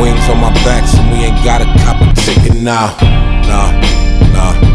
Wings on my back, so we ain't gotta cop a ticket now. Nah, nah.